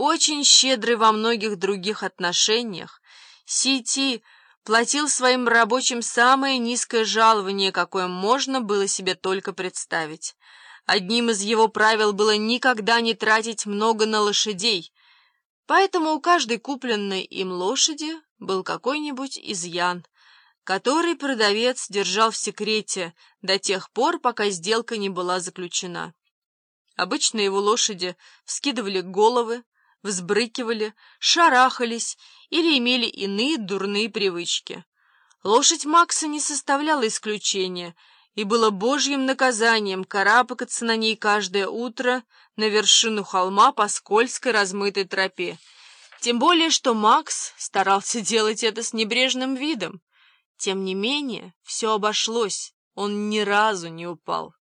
очень щедрый во многих других отношениях, Сити платил своим рабочим самое низкое жалование, какое можно было себе только представить. Одним из его правил было никогда не тратить много на лошадей, поэтому у каждой купленной им лошади был какой-нибудь изъян, который продавец держал в секрете до тех пор, пока сделка не была заключена. Обычно его лошади вскидывали головы, взбрыкивали, шарахались или имели иные дурные привычки. Лошадь Макса не составляла исключения, и было божьим наказанием карабкаться на ней каждое утро на вершину холма по скользкой размытой тропе. Тем более, что Макс старался делать это с небрежным видом. Тем не менее, все обошлось, он ни разу не упал.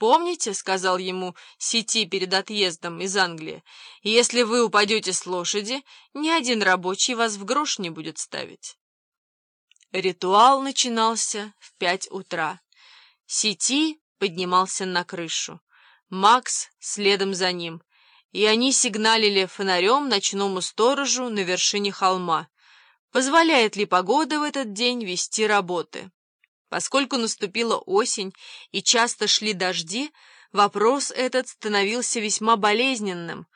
«Помните, — сказал ему Сети перед отъездом из Англии, — если вы упадете с лошади, ни один рабочий вас в грош не будет ставить». Ритуал начинался в пять утра. Сети поднимался на крышу, Макс следом за ним, и они сигналили фонарем ночному сторожу на вершине холма. Позволяет ли погода в этот день вести работы? Поскольку наступила осень и часто шли дожди, вопрос этот становился весьма болезненным.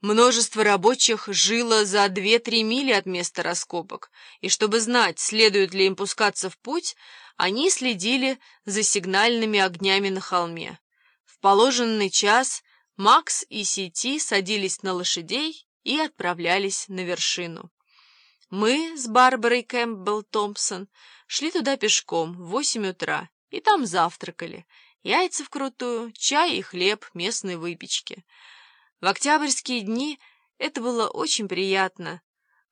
Множество рабочих жило за 2-3 мили от места раскопок, и чтобы знать, следует ли им пускаться в путь, они следили за сигнальными огнями на холме. В положенный час Макс и Сети садились на лошадей и отправлялись на вершину. Мы с Барбарой Кэмпбелл Томпсон шли туда пешком в восемь утра и там завтракали. Яйца вкрутую, чай и хлеб местной выпечки. В октябрьские дни это было очень приятно,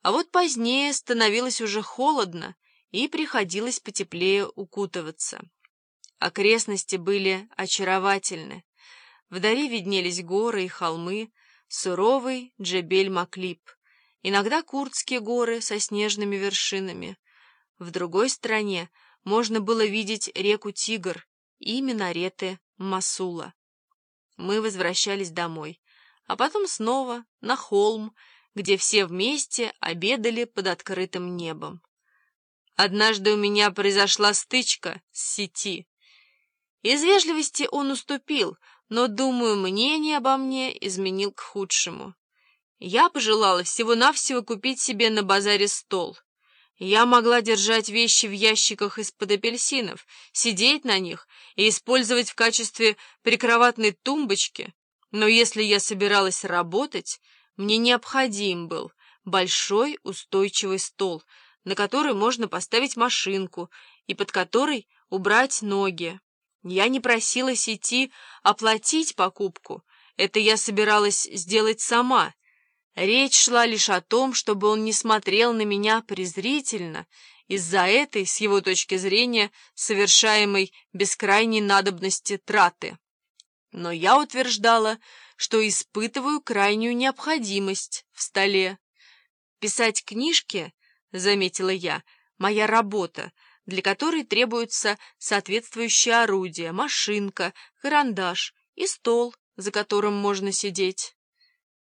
а вот позднее становилось уже холодно и приходилось потеплее укутываться. Окрестности были очаровательны. Вдали виднелись горы и холмы, суровый Джебель-Маклип, иногда Курдские горы со снежными вершинами. В другой стороне можно было видеть реку Тигр и минареты Масула. Мы возвращались домой, а потом снова на холм, где все вместе обедали под открытым небом. Однажды у меня произошла стычка с сети. Из вежливости он уступил, но, думаю, мнение обо мне изменил к худшему. Я пожелала всего-навсего купить себе на базаре стол. Я могла держать вещи в ящиках из-под апельсинов, сидеть на них и использовать в качестве прикроватной тумбочки, но если я собиралась работать, мне необходим был большой устойчивый стол, на который можно поставить машинку и под который убрать ноги. Я не просила сети оплатить покупку, это я собиралась сделать сама. Речь шла лишь о том, чтобы он не смотрел на меня презрительно из-за этой, с его точки зрения, совершаемой бескрайней надобности траты. Но я утверждала, что испытываю крайнюю необходимость в столе. «Писать книжки, — заметила я, — моя работа — для которой требуются соответствующее орудие, машинка, карандаш и стол, за которым можно сидеть.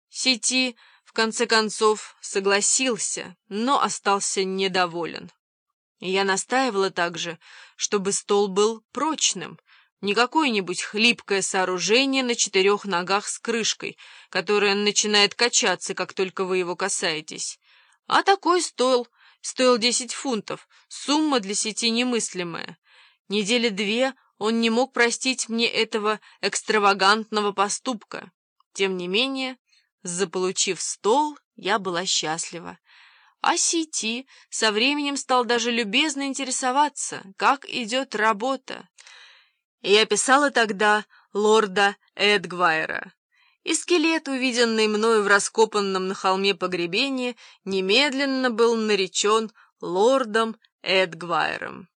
Сети, конце концов, согласился, но остался недоволен. Я настаивала также, чтобы стол был прочным, не какое-нибудь хлипкое сооружение на четырех ногах с крышкой, которое начинает качаться, как только вы его касаетесь, а такой стол — стоил 10 фунтов, сумма для сети немыслимая. Недели две он не мог простить мне этого экстравагантного поступка. Тем не менее, заполучив стол, я была счастлива. А Сити со временем стал даже любезно интересоваться, как идет работа. Я писала тогда лорда Эдгвайра и скелет, увиденный мною в раскопанном на холме погребении, немедленно был наречен лордом Эдгвайром.